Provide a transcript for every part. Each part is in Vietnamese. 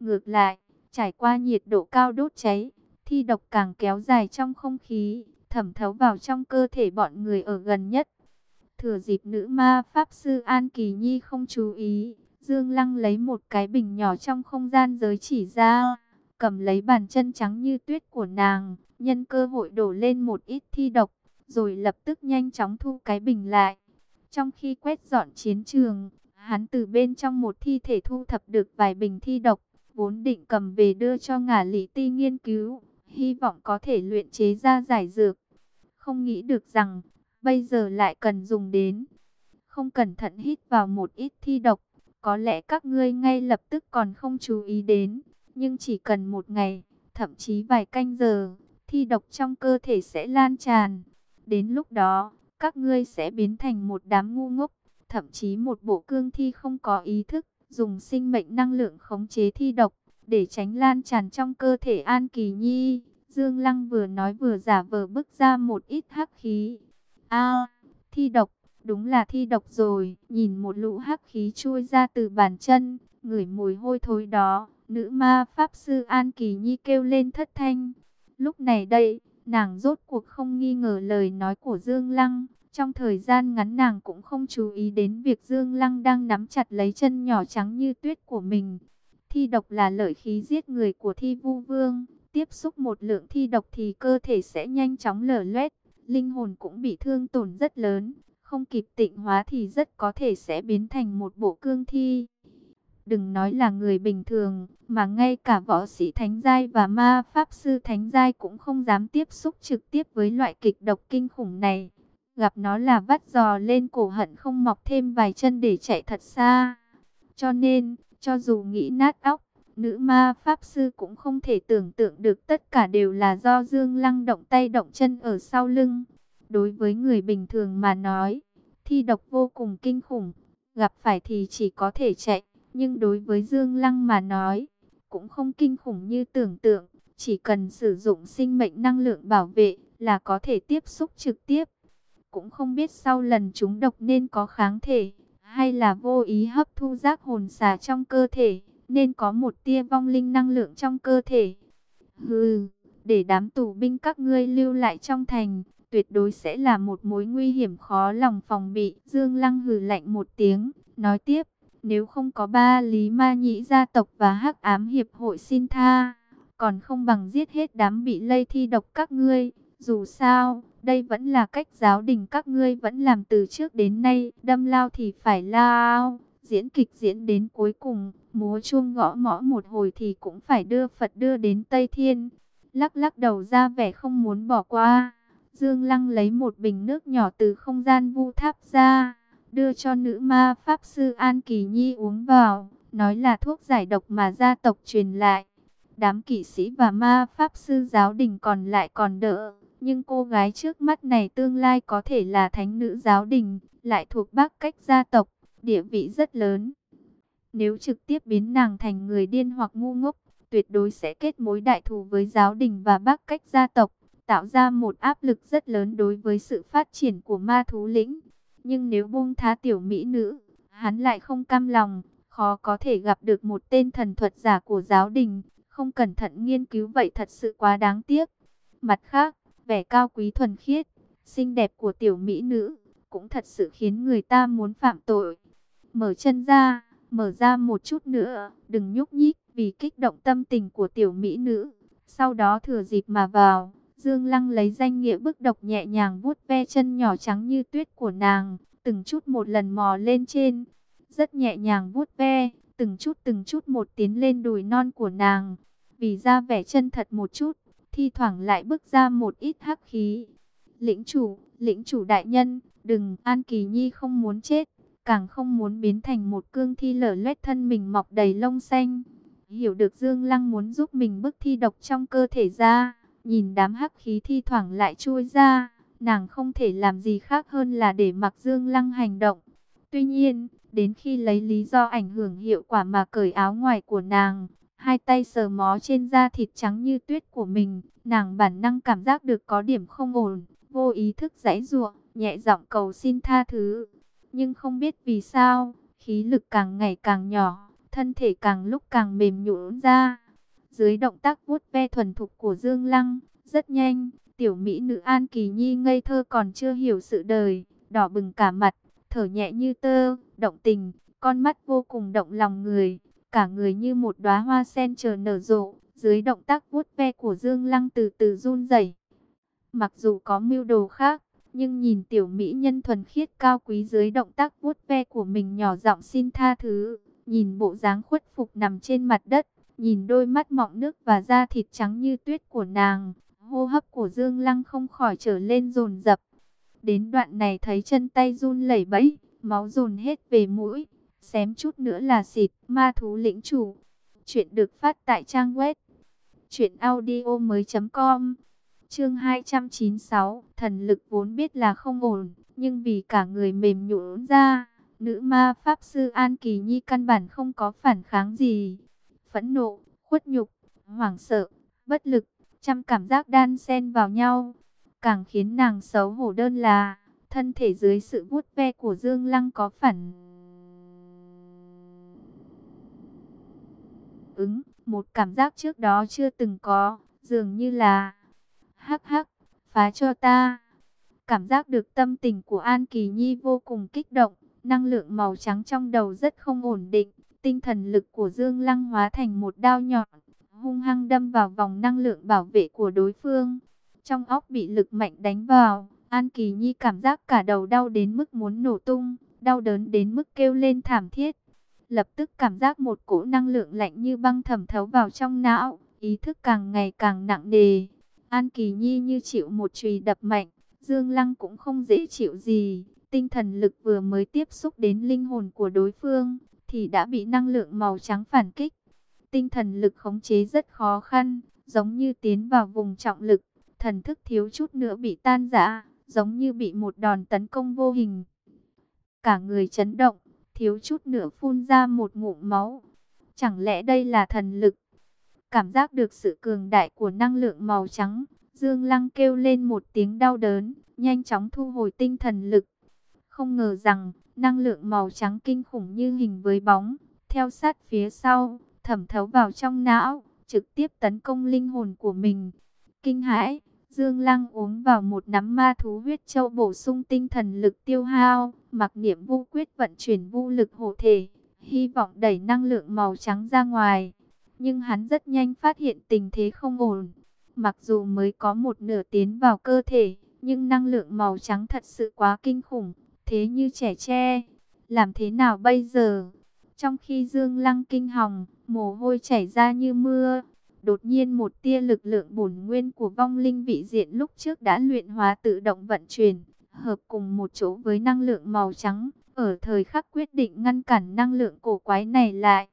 Ngược lại, trải qua nhiệt độ cao đốt cháy, thi độc càng kéo dài trong không khí, thẩm thấu vào trong cơ thể bọn người ở gần nhất. Thừa dịp nữ ma pháp sư An Kỳ Nhi không chú ý, Dương Lăng lấy một cái bình nhỏ trong không gian giới chỉ ra, cầm lấy bàn chân trắng như tuyết của nàng, nhân cơ hội đổ lên một ít thi độc, rồi lập tức nhanh chóng thu cái bình lại. Trong khi quét dọn chiến trường, hắn từ bên trong một thi thể thu thập được vài bình thi độc, vốn định cầm về đưa cho ngả lý ti nghiên cứu, hy vọng có thể luyện chế ra giải dược. Không nghĩ được rằng, bây giờ lại cần dùng đến. Không cẩn thận hít vào một ít thi độc, có lẽ các ngươi ngay lập tức còn không chú ý đến, nhưng chỉ cần một ngày, thậm chí vài canh giờ, thi độc trong cơ thể sẽ lan tràn. Đến lúc đó, các ngươi sẽ biến thành một đám ngu ngốc, thậm chí một bộ cương thi không có ý thức, dùng sinh mệnh năng lượng khống chế thi độc, để tránh lan tràn trong cơ thể An Kỳ Nhi. Dương Lăng vừa nói vừa giả vờ bức ra một ít hắc khí. A, thi độc, đúng là thi độc rồi. Nhìn một lũ hắc khí chui ra từ bàn chân, ngửi mùi hôi thối đó. Nữ ma pháp sư An Kỳ Nhi kêu lên thất thanh. Lúc này đây, nàng rốt cuộc không nghi ngờ lời nói của Dương Lăng. Trong thời gian ngắn nàng cũng không chú ý đến việc Dương Lăng đang nắm chặt lấy chân nhỏ trắng như tuyết của mình. Thi độc là lợi khí giết người của thi vu vương. Tiếp xúc một lượng thi độc thì cơ thể sẽ nhanh chóng lở loét. Linh hồn cũng bị thương tổn rất lớn. Không kịp tịnh hóa thì rất có thể sẽ biến thành một bộ cương thi. Đừng nói là người bình thường, mà ngay cả võ sĩ thánh giai và ma pháp sư thánh giai cũng không dám tiếp xúc trực tiếp với loại kịch độc kinh khủng này. Gặp nó là vắt giò lên cổ hận không mọc thêm vài chân để chạy thật xa. Cho nên, cho dù nghĩ nát óc, nữ ma pháp sư cũng không thể tưởng tượng được tất cả đều là do Dương Lăng động tay động chân ở sau lưng. Đối với người bình thường mà nói, thi độc vô cùng kinh khủng, gặp phải thì chỉ có thể chạy. Nhưng đối với Dương Lăng mà nói, cũng không kinh khủng như tưởng tượng, chỉ cần sử dụng sinh mệnh năng lượng bảo vệ là có thể tiếp xúc trực tiếp. Cũng không biết sau lần chúng độc nên có kháng thể, hay là vô ý hấp thu giác hồn xà trong cơ thể, nên có một tia vong linh năng lượng trong cơ thể. Hừ, để đám tù binh các ngươi lưu lại trong thành, tuyệt đối sẽ là một mối nguy hiểm khó lòng phòng bị. Dương Lăng hừ lạnh một tiếng, nói tiếp, nếu không có ba lý ma nhĩ gia tộc và hắc ám hiệp hội xin tha, còn không bằng giết hết đám bị lây thi độc các ngươi. Dù sao, đây vẫn là cách giáo đình các ngươi vẫn làm từ trước đến nay, đâm lao thì phải lao, diễn kịch diễn đến cuối cùng, múa chuông gõ mõ một hồi thì cũng phải đưa Phật đưa đến Tây Thiên. Lắc lắc đầu ra vẻ không muốn bỏ qua. Dương Lăng lấy một bình nước nhỏ từ không gian vu tháp ra, đưa cho nữ ma Pháp Sư An Kỳ Nhi uống vào, nói là thuốc giải độc mà gia tộc truyền lại. Đám kỵ sĩ và ma Pháp Sư giáo đình còn lại còn đỡ, nhưng cô gái trước mắt này tương lai có thể là thánh nữ giáo đình, lại thuộc bác cách gia tộc, địa vị rất lớn. Nếu trực tiếp biến nàng thành người điên hoặc ngu ngốc, tuyệt đối sẽ kết mối đại thù với giáo đình và bác cách gia tộc, tạo ra một áp lực rất lớn đối với sự phát triển của ma thú lĩnh. Nhưng nếu buông thá tiểu mỹ nữ, hắn lại không cam lòng, khó có thể gặp được một tên thần thuật giả của giáo đình, không cẩn thận nghiên cứu vậy thật sự quá đáng tiếc. Mặt khác, vẻ cao quý thuần khiết, xinh đẹp của tiểu mỹ nữ, cũng thật sự khiến người ta muốn phạm tội. Mở chân ra, mở ra một chút nữa, đừng nhúc nhích vì kích động tâm tình của tiểu mỹ nữ. Sau đó thừa dịp mà vào, Dương Lăng lấy danh nghĩa bức độc nhẹ nhàng vuốt ve chân nhỏ trắng như tuyết của nàng, từng chút một lần mò lên trên. Rất nhẹ nhàng vuốt ve, từng chút từng chút một tiến lên đùi non của nàng. Vì ra vẻ chân thật một chút, thi thoảng lại bức ra một ít hắc khí. Lĩnh chủ, lĩnh chủ đại nhân, đừng, An Kỳ Nhi không muốn chết, càng không muốn biến thành một cương thi lở loét thân mình mọc đầy lông xanh. Hiểu được Dương Lăng muốn giúp mình bức thi độc trong cơ thể ra, nhìn đám hắc khí thi thoảng lại chui ra, nàng không thể làm gì khác hơn là để mặc Dương Lăng hành động. Tuy nhiên, đến khi lấy lý do ảnh hưởng hiệu quả mà cởi áo ngoài của nàng, hai tay sờ mó trên da thịt trắng như tuyết của mình, nàng bản năng cảm giác được có điểm không ổn, vô ý thức giãy giụa, nhẹ giọng cầu xin tha thứ. Nhưng không biết vì sao, khí lực càng ngày càng nhỏ, thân thể càng lúc càng mềm nhũn ra. Dưới động tác vuốt ve thuần thục của Dương Lăng, rất nhanh, tiểu mỹ nữ An Kỳ Nhi ngây thơ còn chưa hiểu sự đời, đỏ bừng cả mặt, thở nhẹ như tơ, động tình, con mắt vô cùng động lòng người, cả người như một đóa hoa sen chờ nở rộ, dưới động tác vuốt ve của Dương Lăng từ từ run rẩy. Mặc dù có mưu đồ khác, nhưng nhìn tiểu mỹ nhân thuần khiết cao quý dưới động tác vuốt ve của mình nhỏ giọng xin tha thứ, nhìn bộ dáng khuất phục nằm trên mặt đất, nhìn đôi mắt mọng nước và da thịt trắng như tuyết của nàng, hô hấp của Dương Lăng không khỏi trở lên dồn dập. Đến đoạn này thấy chân tay run lẩy bẩy, máu dồn hết về mũi, xém chút nữa là xịt, ma thú lĩnh chủ. Chuyện được phát tại trang web truyệnaudiomoi.com. Chương 296, thần lực vốn biết là không ổn, nhưng vì cả người mềm nhũn ra, nữ ma pháp sư An Kỳ Nhi căn bản không có phản kháng gì. Phẫn nộ, khuất nhục, hoảng sợ, bất lực, trăm cảm giác đan xen vào nhau, càng khiến nàng xấu hổ đơn là thân thể dưới sự vuốt ve của Dương Lăng có phản ứng, một cảm giác trước đó chưa từng có, dường như là hắc hắc, phá cho ta. Cảm giác được tâm tình của An Kỳ Nhi vô cùng kích động, năng lượng màu trắng trong đầu rất không ổn định, tinh thần lực của Dương Lăng hóa thành một đao nhọn, hung hăng đâm vào vòng năng lượng bảo vệ của đối phương. Trong óc bị lực mạnh đánh vào, An Kỳ Nhi cảm giác cả đầu đau đến mức muốn nổ tung, đau đớn đến mức kêu lên thảm thiết. Lập tức cảm giác một cỗ năng lượng lạnh như băng thẩm thấu vào trong não, ý thức càng ngày càng nặng nề. An Kỳ Nhi như chịu một chùy đập mạnh, Dương Lăng cũng không dễ chịu gì. Tinh thần lực vừa mới tiếp xúc đến linh hồn của đối phương, thì đã bị năng lượng màu trắng phản kích. Tinh thần lực khống chế rất khó khăn, giống như tiến vào vùng trọng lực, thần thức thiếu chút nữa bị tan rã, giống như bị một đòn tấn công vô hình. Cả người chấn động, thiếu chút nữa phun ra một ngụm máu. Chẳng lẽ đây là thần lực? Cảm giác được sự cường đại của năng lượng màu trắng, Dương Lăng kêu lên một tiếng đau đớn, nhanh chóng thu hồi tinh thần lực. Không ngờ rằng, năng lượng màu trắng kinh khủng như hình với bóng, theo sát phía sau, thẩm thấu vào trong não, trực tiếp tấn công linh hồn của mình. Kinh hãi, Dương Lăng uống vào một nắm ma thú huyết châu bổ sung tinh thần lực tiêu hao, mặc niệm vu quyết vận chuyển vu lực hộ thể, hy vọng đẩy năng lượng màu trắng ra ngoài. Nhưng hắn rất nhanh phát hiện tình thế không ổn. Mặc dù mới có một nửa tiến vào cơ thể, nhưng năng lượng màu trắng thật sự quá kinh khủng, thế như trẻ tre. Làm thế nào bây giờ? Trong khi Dương Lăng kinh hồng, mồ hôi chảy ra như mưa, Đột nhiên một tia lực lượng bổn nguyên của vong linh vị diện lúc trước đã luyện hóa tự động vận chuyển, hợp cùng một chỗ với năng lượng màu trắng, ở thời khắc quyết định ngăn cản năng lượng cổ quái này lại.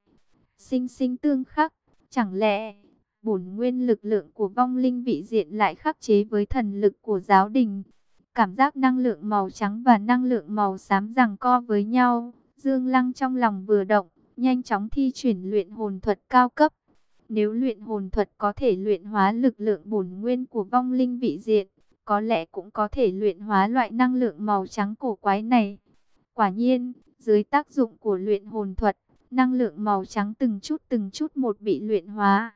Sinh sinh tương khắc, chẳng lẽ bổn nguyên lực lượng của vong linh vị diện lại khắc chế với thần lực của giáo đình? Cảm giác năng lượng màu trắng và năng lượng màu xám rằng co với nhau, Dương Lăng trong lòng vừa động, nhanh chóng thi chuyển luyện hồn thuật cao cấp. Nếu luyện hồn thuật có thể luyện hóa lực lượng bổn nguyên của vong linh vị diện, có lẽ cũng có thể luyện hóa loại năng lượng màu trắng cổ quái này. Quả nhiên, dưới tác dụng của luyện hồn thuật, năng lượng màu trắng từng chút từng chút một bị luyện hóa.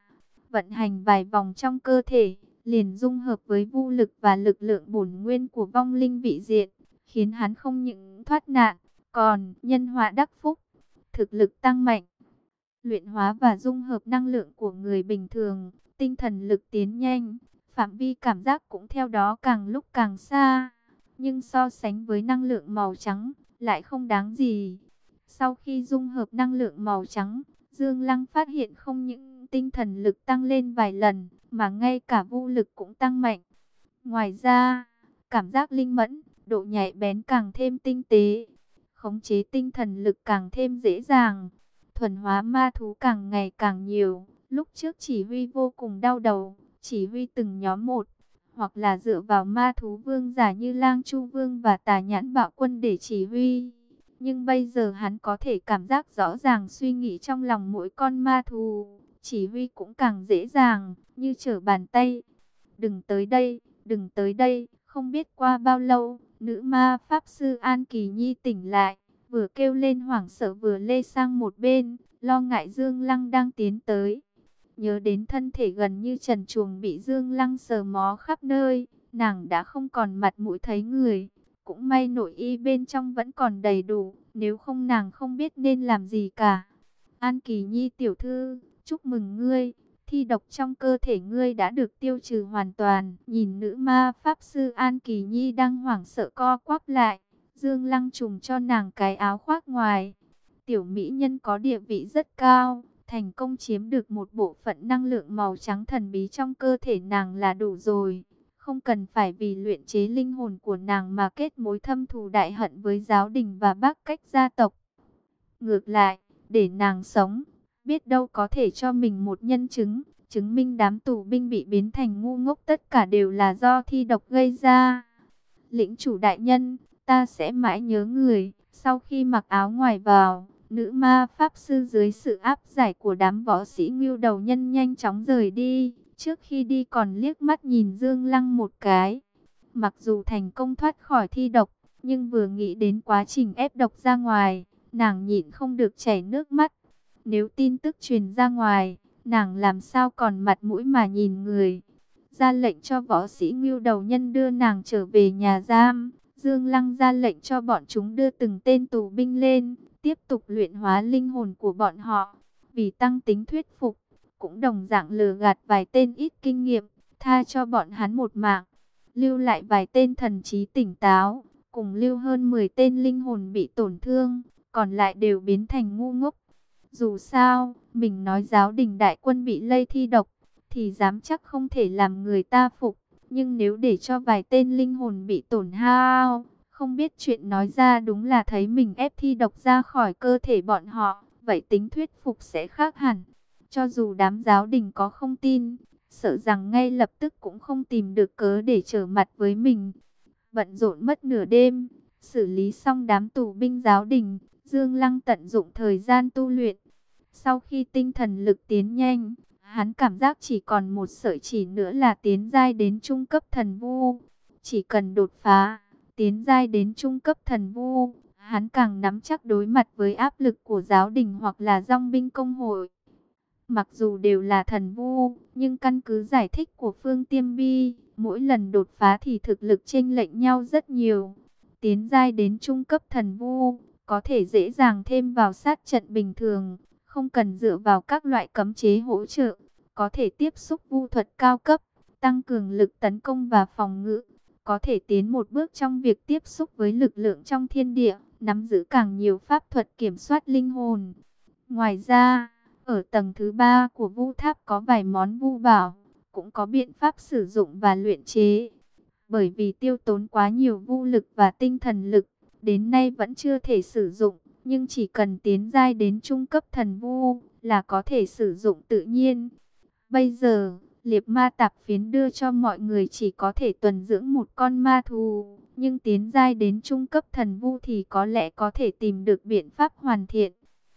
Vận hành vài vòng trong cơ thể, liền dung hợp với vô lực và lực lượng bổn nguyên của vong linh vị diện, khiến hắn không những thoát nạn, còn nhân họa đắc phúc, thực lực tăng mạnh luyện hóa và dung hợp năng lượng của người bình thường, tinh thần lực tiến nhanh, phạm vi cảm giác cũng theo đó càng lúc càng xa. Nhưng so sánh với năng lượng màu trắng, lại không đáng gì. Sau khi dung hợp năng lượng màu trắng, Dương Lăng phát hiện không những tinh thần lực tăng lên vài lần, mà ngay cả vô lực cũng tăng mạnh. Ngoài ra, cảm giác linh mẫn, độ nhạy bén càng thêm tinh tế, khống chế tinh thần lực càng thêm dễ dàng thuần hóa ma thú càng ngày càng nhiều. Lúc trước chỉ huy vô cùng đau đầu, chỉ huy từng nhóm một, hoặc là dựa vào ma thú vương giả như lang chu vương và tà nhãn bạo quân để chỉ huy. Nhưng bây giờ hắn có thể cảm giác rõ ràng suy nghĩ trong lòng mỗi con ma thú, chỉ huy cũng càng dễ dàng, như trở bàn tay. Đừng tới đây, đừng tới đây, không biết qua bao lâu, nữ ma pháp sư An Kỳ Nhi tỉnh lại vừa kêu lên hoảng sợ vừa lê sang một bên, lo ngại Dương Lăng đang tiến tới. Nhớ đến thân thể gần như trần chuồng bị Dương Lăng sờ mó khắp nơi, nàng đã không còn mặt mũi thấy người. Cũng may nội y bên trong vẫn còn đầy đủ, nếu không nàng không biết nên làm gì cả. An Kỳ Nhi tiểu thư, chúc mừng ngươi, thi độc trong cơ thể ngươi đã được tiêu trừ hoàn toàn. Nhìn nữ ma pháp sư An Kỳ Nhi đang hoảng sợ co quắp lại, Dương Lăng trùng cho nàng cái áo khoác ngoài. Tiểu mỹ nhân có địa vị rất cao, thành công chiếm được một bộ phận năng lượng màu trắng thần bí trong cơ thể nàng là đủ rồi. Không cần phải vì luyện chế linh hồn của nàng mà kết mối thâm thù đại hận với giáo đình và bác cách gia tộc. Ngược lại, để nàng sống, biết đâu có thể cho mình một nhân chứng, chứng minh đám tù binh bị biến thành ngu ngốc tất cả đều là do thi độc gây ra. Lĩnh chủ đại nhân, ta sẽ mãi nhớ người, sau khi mặc áo ngoài vào, nữ ma pháp sư dưới sự áp giải của đám võ sĩ ngưu đầu nhân nhanh chóng rời đi, trước khi đi còn liếc mắt nhìn Dương Lăng một cái. Mặc dù thành công thoát khỏi thi độc, nhưng vừa nghĩ đến quá trình ép độc ra ngoài, nàng nhịn không được chảy nước mắt. Nếu tin tức truyền ra ngoài, nàng làm sao còn mặt mũi mà nhìn người. Ra lệnh cho võ sĩ ngưu đầu nhân đưa nàng trở về nhà giam. Dương Lăng ra lệnh cho bọn chúng đưa từng tên tù binh lên, tiếp tục luyện hóa linh hồn của bọn họ. Vì tăng tính thuyết phục, cũng đồng dạng lừa gạt vài tên ít kinh nghiệm, tha cho bọn hắn một mạng. Lưu lại vài tên thần trí tỉnh táo, cùng lưu hơn 10 tên linh hồn bị tổn thương, còn lại đều biến thành ngu ngốc. Dù sao, mình nói giáo đình đại quân bị lây thi độc, thì dám chắc không thể làm người ta phục. Nhưng nếu để cho vài tên linh hồn bị tổn hao, không biết chuyện nói ra đúng là thấy mình ép thi độc ra khỏi cơ thể bọn họ, vậy tính thuyết phục sẽ khác hẳn. Cho dù đám giáo đình có không tin, sợ rằng ngay lập tức cũng không tìm được cớ để trở mặt với mình. Bận rộn mất nửa đêm, xử lý xong đám tù binh giáo đình, Dương Lăng tận dụng thời gian tu luyện. Sau khi tinh thần lực tiến nhanh, hắn cảm giác chỉ còn một sợi chỉ nữa là tiến giai đến trung cấp thần vu. Chỉ cần đột phá, tiến giai đến trung cấp thần vu, hắn càng nắm chắc đối mặt với áp lực của giáo đình hoặc là dòng binh công hội. Mặc dù đều là thần vu, nhưng căn cứ giải thích của Phương Tiêm Bi, mỗi lần đột phá thì thực lực chênh lệch nhau rất nhiều. Tiến giai đến trung cấp thần vu, có thể dễ dàng thêm vào sát trận bình thường, không cần dựa vào các loại cấm chế hỗ trợ, có thể tiếp xúc vu thuật cao cấp, tăng cường lực tấn công và phòng ngự, có thể tiến một bước trong việc tiếp xúc với lực lượng trong thiên địa, nắm giữ càng nhiều pháp thuật kiểm soát linh hồn. Ngoài ra, ở tầng thứ ba của vu tháp có vài món vu bảo, cũng có biện pháp sử dụng và luyện chế. Bởi vì tiêu tốn quá nhiều vu lực và tinh thần lực, đến nay vẫn chưa thể sử dụng, nhưng chỉ cần tiến giai đến trung cấp thần vu là có thể sử dụng tự nhiên. Bây giờ, liệp ma tạp phiến đưa cho mọi người chỉ có thể tuần dưỡng một con ma thù, nhưng tiến giai đến trung cấp thần vu thì có lẽ có thể tìm được biện pháp hoàn thiện.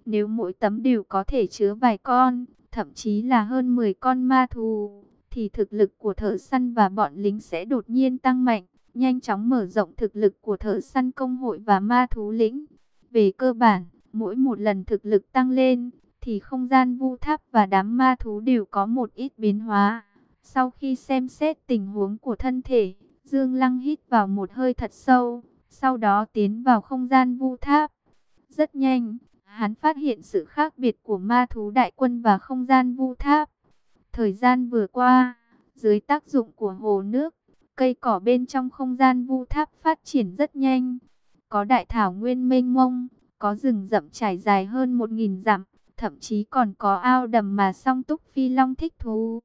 Nếu mỗi tấm đều có thể chứa vài con, thậm chí là hơn 10 con ma thù, thì thực lực của thợ săn và bọn lính sẽ đột nhiên tăng mạnh nhanh chóng mở rộng thực lực của thợ săn công hội và ma thú lĩnh. Về cơ bản, mỗi một lần thực lực tăng lên, thì không gian vu tháp và đám ma thú đều có một ít biến hóa. Sau khi xem xét tình huống của thân thể, Dương Lăng hít vào một hơi thật sâu, sau đó tiến vào không gian vu tháp. Rất nhanh, hắn phát hiện sự khác biệt của ma thú đại quân và không gian vu tháp. Thời gian vừa qua, dưới tác dụng của hồ nước, Cây cỏ bên trong không gian vu tháp phát triển rất nhanh. Có đại thảo nguyên mênh mông, có rừng rậm trải dài hơn một nghìn dặm, thậm chí còn có ao đầm mà song túc phi long thích thú.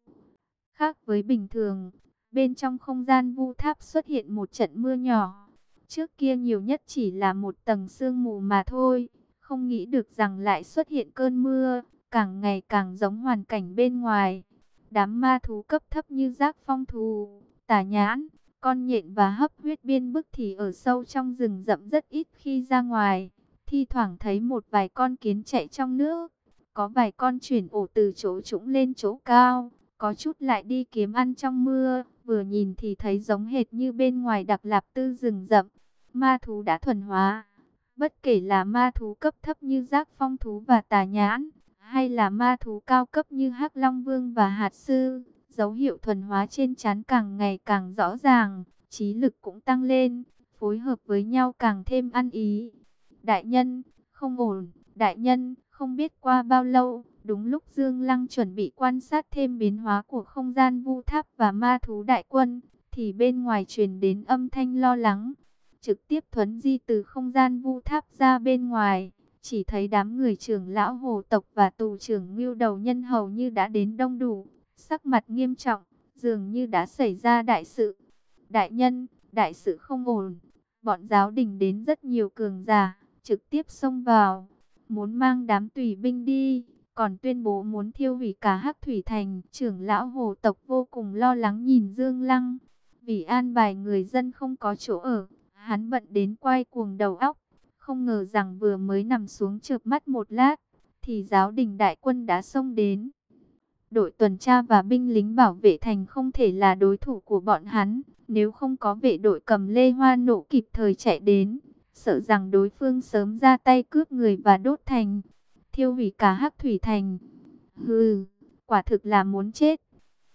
Khác với bình thường, bên trong không gian vu tháp xuất hiện một trận mưa nhỏ. Trước kia nhiều nhất chỉ là một tầng sương mù mà thôi, không nghĩ được rằng lại xuất hiện cơn mưa, càng ngày càng giống hoàn cảnh bên ngoài. Đám ma thú cấp thấp như giác phong thù, tà nhãn, con nhện và hấp huyết biên bức thì ở sâu trong rừng rậm rất ít khi ra ngoài. Thi thoảng thấy một vài con kiến chạy trong nước, có vài con chuyển ổ từ chỗ trũng lên chỗ cao, có chút lại đi kiếm ăn trong mưa, vừa nhìn thì thấy giống hệt như bên ngoài đặc lạp tư rừng rậm. Ma thú đã thuần hóa, bất kể là ma thú cấp thấp như giác phong thú và tà nhãn, hay là ma thú cao cấp như hắc Long Vương và Hạt Sư, dấu hiệu thuần hóa trên trán càng ngày càng rõ ràng, trí lực cũng tăng lên, phối hợp với nhau càng thêm ăn ý. Đại nhân, không ổn, đại nhân, không biết qua bao lâu, đúng lúc Dương Lăng chuẩn bị quan sát thêm biến hóa của không gian vu tháp và ma thú đại quân, thì bên ngoài truyền đến âm thanh lo lắng. Trực tiếp thuấn di từ không gian vu tháp ra bên ngoài, chỉ thấy đám người trưởng lão hồ tộc và tù trưởng ngưu đầu nhân hầu như đã đến đông đủ, sắc mặt nghiêm trọng, dường như đã xảy ra đại sự. Đại nhân, đại sự không ổn, bọn giáo đình đến rất nhiều cường giả, trực tiếp xông vào, muốn mang đám tùy binh đi, còn tuyên bố muốn thiêu hủy cả hắc thủy thành. Trưởng lão hồ tộc vô cùng lo lắng nhìn Dương Lăng, vì an bài người dân không có chỗ ở, hắn bận đến quay cuồng đầu óc. Không ngờ rằng vừa mới nằm xuống chợp mắt một lát, thì giáo đình đại quân đã xông đến. Đội tuần tra và binh lính bảo vệ thành không thể là đối thủ của bọn hắn, nếu không có vệ đội cầm lê hoa nổ kịp thời chạy đến, sợ rằng đối phương sớm ra tay cướp người và đốt thành, thiêu hủy cả hắc thủy thành. Hừ, quả thực là muốn chết.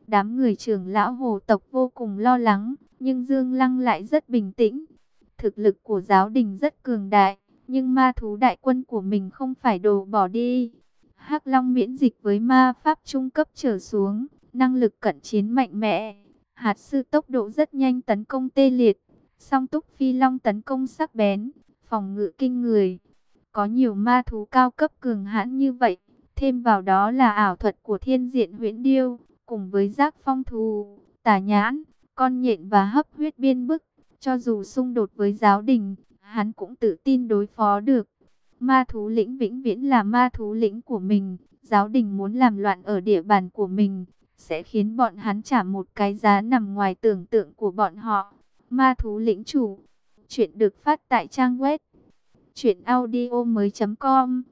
Đám người trưởng lão hồ tộc vô cùng lo lắng, nhưng Dương Lăng lại rất bình tĩnh. Thực lực của giáo đình rất cường đại, nhưng ma thú đại quân của mình không phải đồ bỏ đi hắc Long miễn dịch với ma pháp trung cấp trở xuống, năng lực cận chiến mạnh mẽ. Hạt sư tốc độ rất nhanh tấn công tê liệt, song túc phi long tấn công sắc bén, phòng ngự kinh người. Có nhiều ma thú cao cấp cường hãn như vậy, thêm vào đó là ảo thuật của thiên diện huyễn điêu, cùng với giác phong thù, tà nhãn, con nhện và hấp huyết biên bức. Cho dù xung đột với giáo đình, hắn cũng tự tin đối phó được. Ma thú lĩnh vĩnh viễn là ma thú lĩnh của mình, giáo đình muốn làm loạn ở địa bàn của mình, sẽ khiến bọn hắn trả một cái giá nằm ngoài tưởng tượng của bọn họ. Ma thú lĩnh chủ, chuyện được phát tại trang web truyệnaudiomoi.com.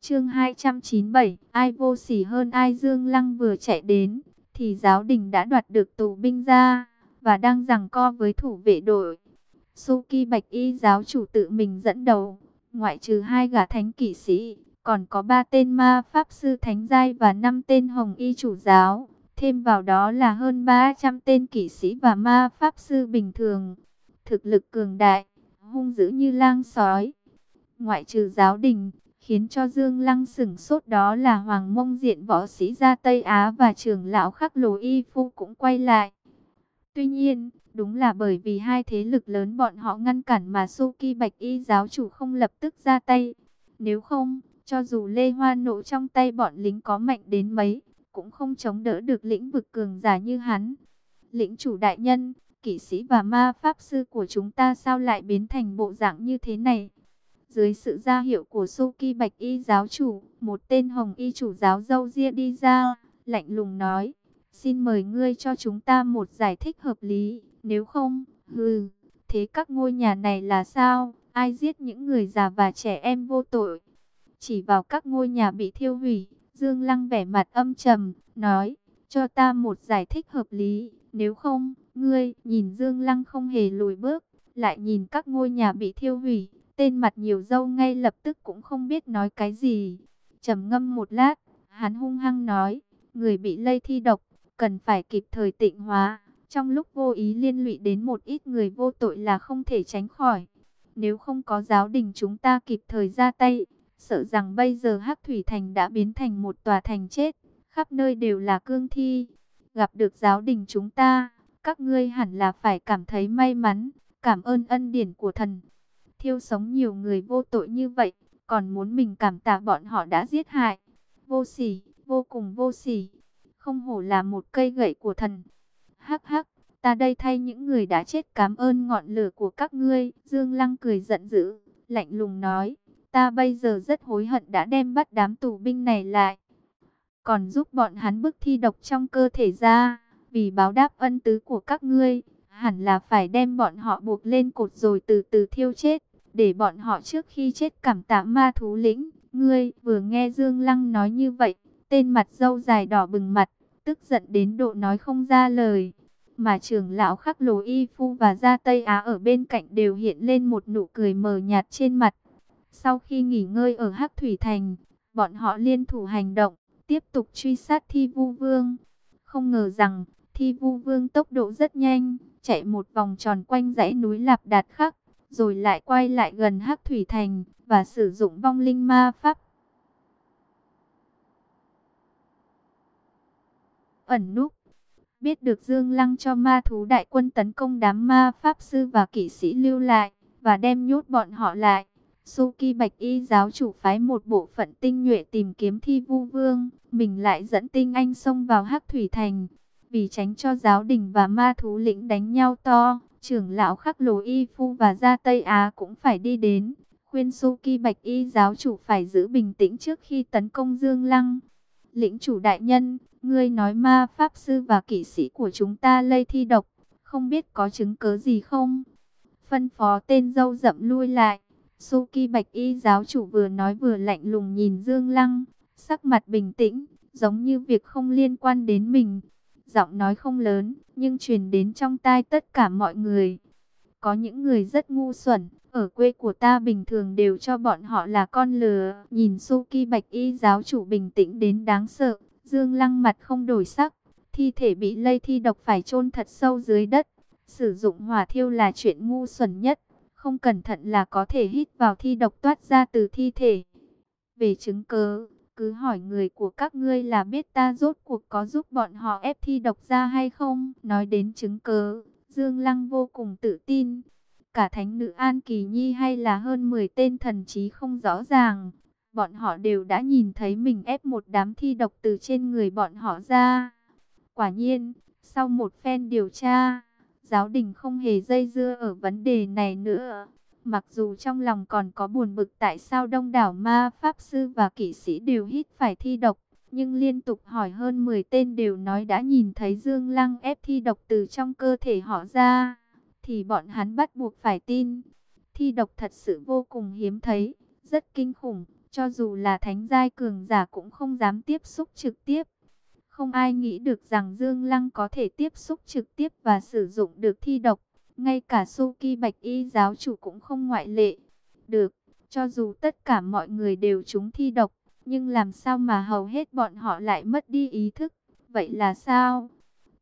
Chương 297, ai vô sỉ hơn ai Dương Lăng vừa chạy đến, thì giáo đình đã đoạt được tù binh ra và đang giằng co với thủ vệ đội. Suki Bạch Y giáo chủ tự mình dẫn đầu, ngoại trừ hai gã thánh kỵ sĩ, còn có ba tên ma pháp sư thánh giai và năm tên hồng y chủ giáo, thêm vào đó là hơn 300 tên kỵ sĩ và ma pháp sư bình thường. Thực lực cường đại, hung dữ như lang sói. Ngoại trừ giáo đình, khiến cho Dương Lăng sửng sốt đó là Hoàng Mông Diện võ sĩ ra Tây Á và trưởng lão khắc lồ y phu cũng quay lại. Tuy nhiên, đúng là bởi vì hai thế lực lớn bọn họ ngăn cản mà Suki Bạch Y giáo chủ không lập tức ra tay. Nếu không, cho dù Lê Hoa nộ trong tay bọn lính có mạnh đến mấy, cũng không chống đỡ được lĩnh vực cường giả như hắn. Lĩnh chủ đại nhân, kỵ sĩ và ma pháp sư của chúng ta sao lại biến thành bộ dạng như thế này? Dưới sự ra hiệu của Suki Bạch Y giáo chủ, một tên hồng y chủ giáo dâu ria đi ra, lạnh lùng nói, xin mời ngươi cho chúng ta một giải thích hợp lý, nếu không, hừ, thế các ngôi nhà này là sao, ai giết những người già và trẻ em vô tội? Chỉ vào các ngôi nhà bị thiêu hủy, Dương Lăng vẻ mặt âm trầm, nói, cho ta một giải thích hợp lý, nếu không, ngươi, nhìn Dương Lăng không hề lùi bước, lại nhìn các ngôi nhà bị thiêu hủy, tên mặt nhiều dâu ngay lập tức cũng không biết nói cái gì. trầm ngâm một lát, hắn hung hăng nói, người bị lây thi độc, cần phải kịp thời tịnh hóa, trong lúc vô ý liên lụy đến một ít người vô tội là không thể tránh khỏi. Nếu không có giáo đình chúng ta kịp thời ra tay, sợ rằng bây giờ Hắc Thủy Thành đã biến thành một tòa thành chết, khắp nơi đều là cương thi. Gặp được giáo đình chúng ta, các ngươi hẳn là phải cảm thấy may mắn, cảm ơn ân điển của thần. Thiêu sống nhiều người vô tội như vậy, còn muốn mình cảm tạ bọn họ đã giết hại. Vô sỉ, vô cùng vô sỉ. Không hổ là một cây gậy của thần. Hắc hắc, ta đây thay những người đã chết cảm ơn ngọn lửa của các ngươi. Dương Lăng cười giận dữ, lạnh lùng nói. Ta bây giờ rất hối hận đã đem bắt đám tù binh này lại. Còn giúp bọn hắn bức thi độc trong cơ thể ra. Vì báo đáp ân tứ của các ngươi, hẳn là phải đem bọn họ buộc lên cột rồi từ từ thiêu chết. Để bọn họ trước khi chết cảm tạ ma thú lĩnh. Ngươi vừa nghe Dương Lăng nói như vậy, tên mặt dâu dài đỏ bừng mặt, tức giận đến độ nói không ra lời. Mà trưởng lão khắc lồ y phu và gia Tây Á ở bên cạnh đều hiện lên một nụ cười mờ nhạt trên mặt. Sau khi nghỉ ngơi ở Hắc Thủy Thành, bọn họ liên thủ hành động, tiếp tục truy sát thi vu vương. Không ngờ rằng, thi vu vương tốc độ rất nhanh, chạy một vòng tròn quanh dãy núi Lạp Đạt Khắc, rồi lại quay lại gần Hắc Thủy Thành, và sử dụng vong linh ma pháp. Ẩn núp biết được Dương Lăng cho ma thú đại quân tấn công đám ma pháp sư và kỵ sĩ lưu lại, và đem nhốt bọn họ lại. Suki Bạch Y giáo chủ phái một bộ phận tinh nhuệ tìm kiếm thi vu vương, mình lại dẫn tinh anh xông vào Hắc Thủy Thành. Vì tránh cho giáo đình và ma thú lĩnh đánh nhau to, trưởng lão khắc lồ Y Phu và gia Tây Á cũng phải đi đến. Khuyên Suki Bạch Y giáo chủ phải giữ bình tĩnh trước khi tấn công Dương Lăng. Lĩnh chủ đại nhân, ngươi nói ma pháp sư và kỵ sĩ của chúng ta lây thi độc, không biết có chứng cứ gì không? Phân phó tên dâu rậm lui lại. Suki Bạch Y giáo chủ vừa nói vừa lạnh lùng nhìn Dương Lăng, sắc mặt bình tĩnh, giống như việc không liên quan đến mình. Giọng nói không lớn, nhưng truyền đến trong tai tất cả mọi người. Có những người rất ngu xuẩn, ở quê của ta bình thường đều cho bọn họ là con lừa. Nhìn Suki Bạch Y giáo chủ bình tĩnh đến đáng sợ, Dương Lăng mặt không đổi sắc, thi thể bị lây thi độc phải chôn thật sâu dưới đất. Sử dụng hỏa thiêu là chuyện ngu xuẩn nhất, không cẩn thận là có thể hít vào thi độc toát ra từ thi thể. Về chứng cớ, cứ hỏi người của các ngươi là biết ta rốt cuộc có giúp bọn họ ép thi độc ra hay không. Nói đến chứng cớ, Dương Lăng vô cùng tự tin. Cả thánh nữ An Kỳ Nhi hay là hơn 10 tên thần trí không rõ ràng. Bọn họ đều đã nhìn thấy mình ép một đám thi độc từ trên người bọn họ ra. Quả nhiên, sau một phen điều tra, giáo đình không hề dây dưa ở vấn đề này nữa. Mặc dù trong lòng còn có buồn bực tại sao đông đảo ma pháp sư và kỵ sĩ đều hít phải thi độc, nhưng liên tục hỏi hơn 10 tên đều nói đã nhìn thấy Dương Lăng ép thi độc từ trong cơ thể họ ra, thì bọn hắn bắt buộc phải tin. Thi độc thật sự vô cùng hiếm thấy, rất kinh khủng, cho dù là thánh giai cường giả cũng không dám tiếp xúc trực tiếp. Không ai nghĩ được rằng Dương Lăng có thể tiếp xúc trực tiếp và sử dụng được thi độc. Ngay cả Suki Bạch Y giáo chủ cũng không ngoại lệ. Được, cho dù tất cả mọi người đều trúng thi độc, nhưng làm sao mà hầu hết bọn họ lại mất đi ý thức? Vậy là sao?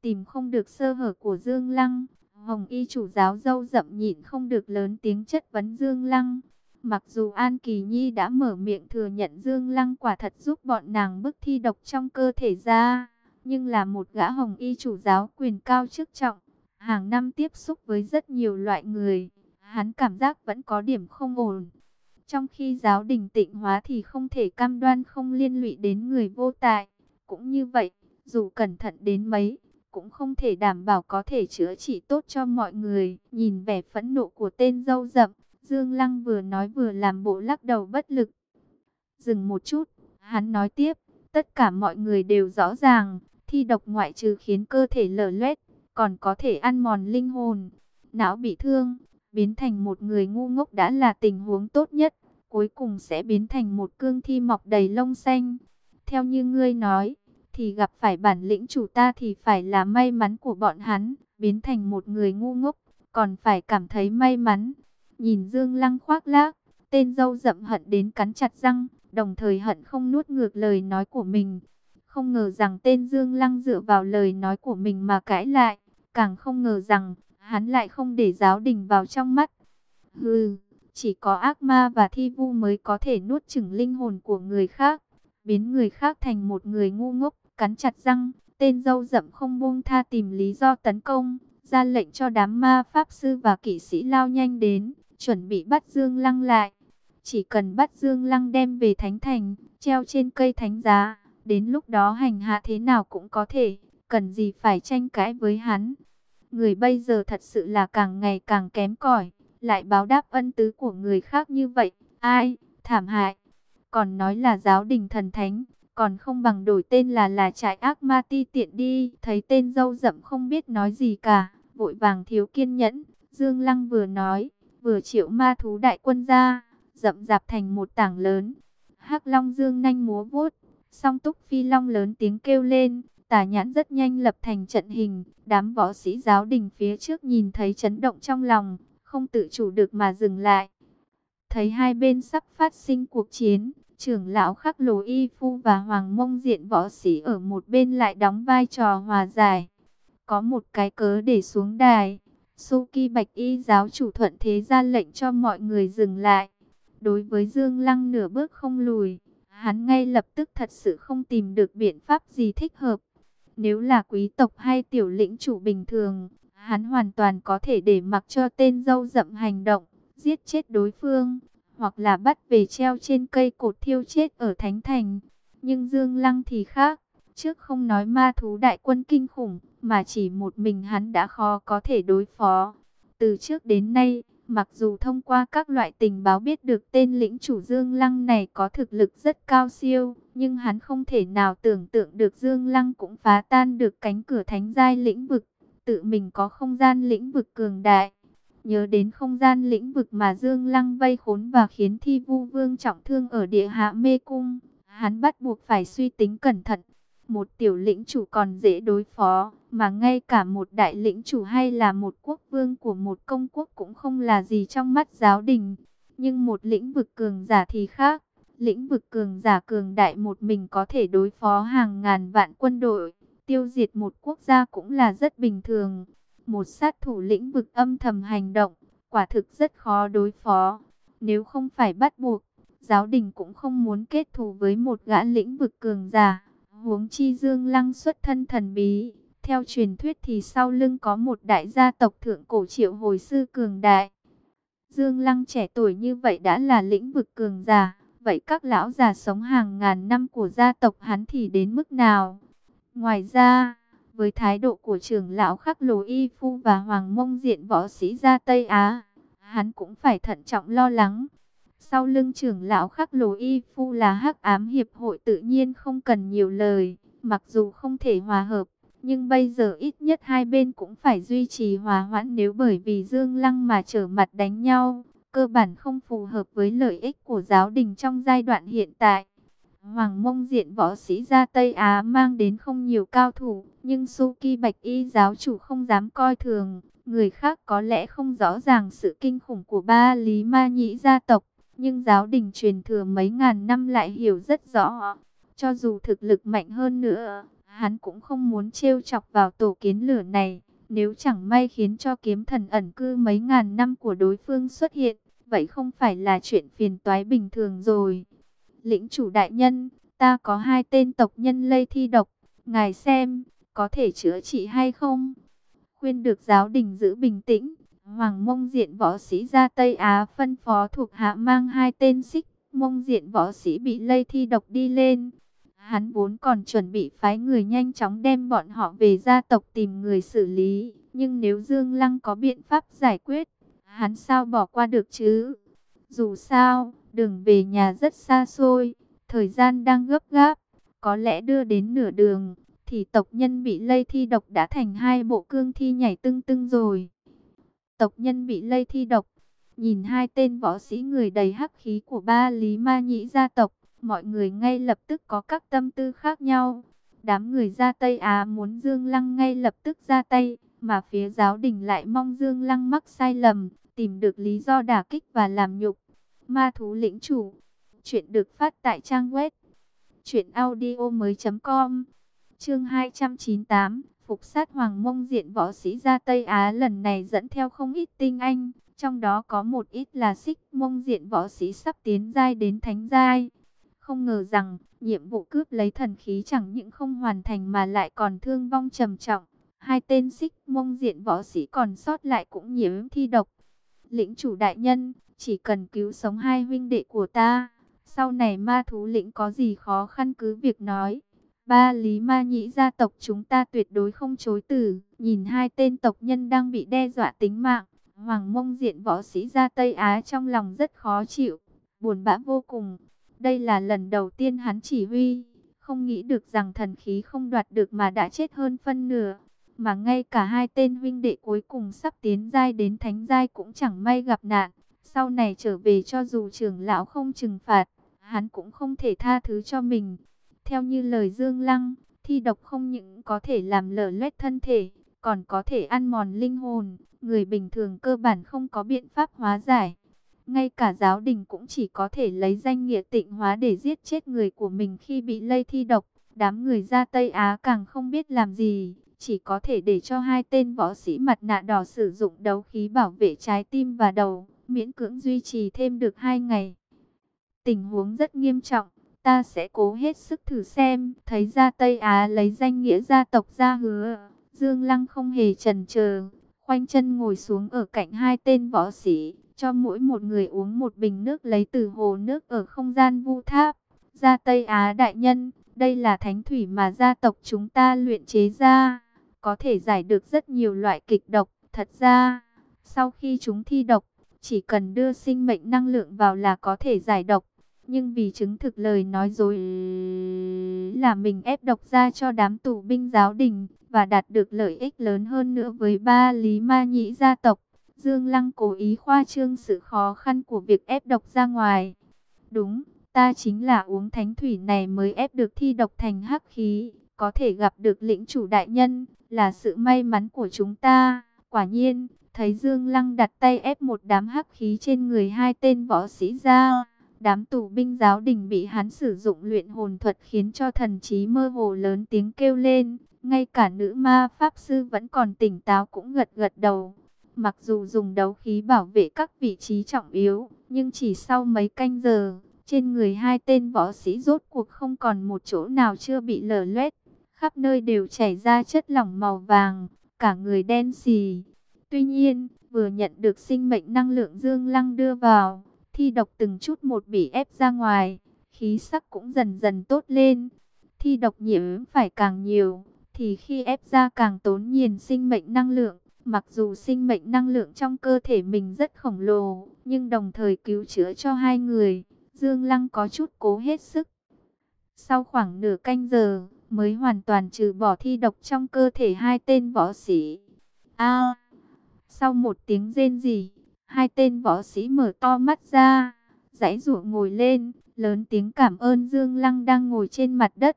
Tìm không được sơ hở của Dương Lăng. Hồng Y chủ giáo dâu rậm nhịn không được lớn tiếng chất vấn Dương Lăng. Mặc dù An Kỳ Nhi đã mở miệng thừa nhận Dương Lăng quả thật giúp bọn nàng bức thi độc trong cơ thể ra, nhưng là một gã hồng y chủ giáo quyền cao chức trọng, hàng năm tiếp xúc với rất nhiều loại người, hắn cảm giác vẫn có điểm không ổn. Trong khi giáo đình tịnh hóa thì không thể cam đoan không liên lụy đến người vô tài, cũng như vậy, dù cẩn thận đến mấy, cũng không thể đảm bảo có thể chữa trị tốt cho mọi người. Nhìn vẻ phẫn nộ của tên dâu rậm, Dương Lăng vừa nói vừa làm bộ lắc đầu bất lực. Dừng một chút, hắn nói tiếp, tất cả mọi người đều rõ ràng, thi độc ngoại trừ khiến cơ thể lở loét, còn có thể ăn mòn linh hồn. Não bị thương, biến thành một người ngu ngốc đã là tình huống tốt nhất, cuối cùng sẽ biến thành một cương thi mọc đầy lông xanh. Theo như ngươi nói, thì gặp phải bản lĩnh chủ ta thì phải là may mắn của bọn hắn, biến thành một người ngu ngốc, còn phải cảm thấy may mắn. Nhìn Dương Lăng khoác lác, tên dâu rậm hận đến cắn chặt răng, đồng thời hận không nuốt ngược lời nói của mình. Không ngờ rằng tên Dương Lăng dựa vào lời nói của mình mà cãi lại, càng không ngờ rằng hắn lại không để giáo đình vào trong mắt. Hừ, chỉ có ác ma và thi vu mới có thể nuốt chửng linh hồn của người khác, biến người khác thành một người ngu ngốc, cắn chặt răng, tên dâu rậm không buông tha tìm lý do tấn công, ra lệnh cho đám ma pháp sư và kỵ sĩ lao nhanh đến chuẩn bị bắt Dương Lăng lại. Chỉ cần bắt Dương Lăng đem về Thánh Thành, treo trên cây thánh giá, đến lúc đó hành hạ thế nào cũng có thể, cần gì phải tranh cãi với hắn. Người bây giờ thật sự là càng ngày càng kém cỏi, lại báo đáp ân tứ của người khác như vậy, ai, thảm hại. Còn nói là giáo đình thần thánh, còn không bằng đổi tên là là trại ác ma ti tiện đi. Thấy tên dâu rậm không biết nói gì cả, vội vàng thiếu kiên nhẫn, Dương Lăng vừa nói, vừa triệu ma thú đại quân ra, rậm rạp thành một tảng lớn. Hắc Long dương nhanh múa vuốt, song túc phi long lớn tiếng kêu lên, tả nhãn rất nhanh lập thành trận hình, đám võ sĩ giáo đình phía trước nhìn thấy chấn động trong lòng, không tự chủ được mà dừng lại. Thấy hai bên sắp phát sinh cuộc chiến, Trưởng lão khắc lồ y phu và hoàng mông diện võ sĩ ở một bên lại đóng vai trò hòa giải. Có một cái cớ để xuống đài. Suki bạch y giáo chủ thuận thế ra lệnh cho mọi người dừng lại. Đối với Dương Lăng nửa bước không lùi, hắn ngay lập tức thật sự không tìm được biện pháp gì thích hợp. Nếu là quý tộc hay tiểu lĩnh chủ bình thường, hắn hoàn toàn có thể để mặc cho tên dâu dậm hành động, giết chết đối phương, hoặc là bắt về treo trên cây cột thiêu chết ở Thánh Thành. Nhưng Dương Lăng thì khác, trước không nói ma thú đại quân kinh khủng, mà chỉ một mình hắn đã khó có thể đối phó. Từ trước đến nay, mặc dù thông qua các loại tình báo biết được tên lĩnh chủ Dương Lăng này có thực lực rất cao siêu, nhưng hắn không thể nào tưởng tượng được Dương Lăng cũng phá tan được cánh cửa thánh giai lĩnh vực, tự mình có không gian lĩnh vực cường đại. Nhớ đến không gian lĩnh vực mà Dương Lăng vây khốn và khiến Thi Vu Vương trọng thương ở địa hạ mê cung, hắn bắt buộc phải suy tính cẩn thận. Một tiểu lĩnh chủ còn dễ đối phó, mà ngay cả một đại lĩnh chủ hay là một quốc vương của một công quốc cũng không là gì trong mắt giáo đình. Nhưng một lĩnh vực cường giả thì khác. Lĩnh vực cường giả cường đại một mình có thể đối phó hàng ngàn vạn quân đội, tiêu diệt một quốc gia cũng là rất bình thường. Một sát thủ lĩnh vực âm thầm hành động, quả thực rất khó đối phó. Nếu không phải bắt buộc, giáo đình cũng không muốn kết thù với một gã lĩnh vực cường giả. Huống chi Dương Lăng xuất thân thần bí, theo truyền thuyết thì sau lưng có một đại gia tộc thượng cổ triệu hồi sư cường đại. Dương Lăng trẻ tuổi như vậy đã là lĩnh vực cường giả, vậy các lão già sống hàng ngàn năm của gia tộc hắn thì đến mức nào? Ngoài ra, với thái độ của trưởng lão khắc lồ y phu và hoàng mông diện võ sĩ gia Tây Á, hắn cũng phải thận trọng lo lắng. Sau lưng trưởng lão khắc lồ y phu là hắc ám hiệp hội tự nhiên không cần nhiều lời, mặc dù không thể hòa hợp, nhưng bây giờ ít nhất hai bên cũng phải duy trì hòa hoãn nếu bởi vì Dương Lăng mà trở mặt đánh nhau, cơ bản không phù hợp với lợi ích của giáo đình trong giai đoạn hiện tại. Hoàng mông diện võ sĩ ra Tây Á mang đến không nhiều cao thủ, nhưng Suki Bạch Y giáo chủ không dám coi thường. Người khác có lẽ không rõ ràng sự kinh khủng của ba Lý Ma Nhĩ gia tộc, nhưng giáo đình truyền thừa mấy ngàn năm lại hiểu rất rõ. Cho dù thực lực mạnh hơn nữa, hắn cũng không muốn trêu chọc vào tổ kiến lửa này. Nếu chẳng may khiến cho kiếm thần ẩn cư mấy ngàn năm của đối phương xuất hiện, vậy không phải là chuyện phiền toái bình thường rồi. Lĩnh chủ đại nhân, ta có hai tên tộc nhân lây thi độc, ngài xem, có thể chữa trị hay không? Khuyên được giáo đình giữ bình tĩnh, Hoàng mông diện võ sĩ ra Tây Á phân phó thuộc hạ mang hai tên xích, mông diện võ sĩ bị lây thi độc đi lên. Hắn vốn còn chuẩn bị phái người nhanh chóng đem bọn họ về gia tộc tìm người xử lý. Nhưng nếu Dương Lăng có biện pháp giải quyết, hắn sao bỏ qua được chứ? Dù sao, đường về nhà rất xa xôi, thời gian đang gấp gáp. Có lẽ đưa đến nửa đường, thì tộc nhân bị lây thi độc đã thành hai bộ cương thi nhảy tưng tưng rồi. Tộc nhân bị lây thi độc, nhìn hai tên võ sĩ người đầy hắc khí của ba Lý Ma Nhĩ gia tộc, mọi người ngay lập tức có các tâm tư khác nhau. Đám người ra Tây Á muốn Dương Lăng ngay lập tức ra tay, mà phía giáo đình lại mong Dương Lăng mắc sai lầm, tìm được lý do đả kích và làm nhục. Ma thú lĩnh chủ, chuyện được phát tại trang web truyện audio mới.com Chương 298, phục sát Hoàng Mông diện võ sĩ ra Tây Á lần này dẫn theo không ít tinh anh, trong đó có một ít là xích mông diện võ sĩ sắp tiến giai đến thánh giai. Không ngờ rằng, nhiệm vụ cướp lấy thần khí chẳng những không hoàn thành mà lại còn thương vong trầm trọng. Hai tên xích mông diện võ sĩ còn sót lại cũng nhiễm thi độc. Lĩnh chủ đại nhân, chỉ cần cứu sống hai huynh đệ của ta, sau này ma thú lĩnh có gì khó khăn cứ việc nói. Ba Lý Ma Nhĩ gia tộc chúng ta tuyệt đối không chối từ, nhìn hai tên tộc nhân đang bị đe dọa tính mạng. Hoàng mông diện võ sĩ ra Tây Á trong lòng rất khó chịu, buồn bã vô cùng. Đây là lần đầu tiên hắn chỉ huy, không nghĩ được rằng thần khí không đoạt được mà đã chết hơn phân nửa. Mà ngay cả hai tên huynh đệ cuối cùng sắp tiến giai đến thánh giai cũng chẳng may gặp nạn. Sau này trở về cho dù trưởng lão không trừng phạt, hắn cũng không thể tha thứ cho mình. Theo như lời Dương Lăng, thi độc không những có thể làm lở loét thân thể, còn có thể ăn mòn linh hồn. Người bình thường cơ bản không có biện pháp hóa giải. ngay cả giáo đình cũng chỉ có thể lấy danh nghĩa tịnh hóa để giết chết người của mình khi bị lây thi độc. Đám người ra Tây Á càng không biết làm gì, chỉ có thể để cho hai tên võ sĩ mặt nạ đỏ sử dụng đấu khí bảo vệ trái tim và đầu, miễn cưỡng duy trì thêm được hai ngày. Tình huống rất nghiêm trọng, ta sẽ cố hết sức thử xem, thấy ra Tây Á lấy danh nghĩa gia tộc ra hứa. Dương Lăng không hề chần chờ, khoanh chân ngồi xuống ở cạnh hai tên võ sĩ, cho mỗi một người uống một bình nước lấy từ hồ nước ở không gian vu tháp. Ra Tây Á đại nhân, đây là thánh thủy mà gia tộc chúng ta luyện chế ra, có thể giải được rất nhiều loại kịch độc. Thật ra, sau khi chúng thi độc, chỉ cần đưa sinh mệnh năng lượng vào là có thể giải độc. Nhưng vì chứng thực lời nói dối là mình ép độc ra cho đám tù binh giáo đình và đạt được lợi ích lớn hơn nữa với ba lý ma nhĩ gia tộc. Dương Lăng cố ý khoa trương sự khó khăn của việc ép độc ra ngoài. Đúng, ta chính là uống thánh thủy này mới ép được thi độc thành hắc khí. Có thể gặp được lĩnh chủ đại nhân là sự may mắn của chúng ta. Quả nhiên, thấy Dương Lăng đặt tay ép một đám hắc khí trên người hai tên võ sĩ ra. Đám tù binh giáo đình bị hắn sử dụng luyện hồn thuật khiến cho thần trí mơ hồ lớn tiếng kêu lên. Ngay cả nữ ma pháp sư vẫn còn tỉnh táo cũng gật gật đầu. Mặc dù dùng đấu khí bảo vệ các vị trí trọng yếu, nhưng chỉ sau mấy canh giờ, trên người hai tên võ sĩ rốt cuộc không còn một chỗ nào chưa bị lở loét. Khắp nơi đều chảy ra chất lỏng màu vàng, cả người đen xì. Tuy nhiên, vừa nhận được sinh mệnh năng lượng dương lăng đưa vào, thi độc từng chút một bị ép ra ngoài, khí sắc cũng dần dần tốt lên. Thi độc nhiễm phải càng nhiều, thì khi ép ra càng tốn nhiên sinh mệnh năng lượng. Mặc dù sinh mệnh năng lượng trong cơ thể mình rất khổng lồ, nhưng đồng thời cứu chữa cho hai người, Dương Lăng có chút cố hết sức. Sau khoảng nửa canh giờ, mới hoàn toàn trừ bỏ thi độc trong cơ thể hai tên võ sĩ. A, sau một tiếng rên rỉ, hai tên võ sĩ mở to mắt ra, giãy giụa ngồi lên, lớn tiếng cảm ơn Dương Lăng đang ngồi trên mặt đất.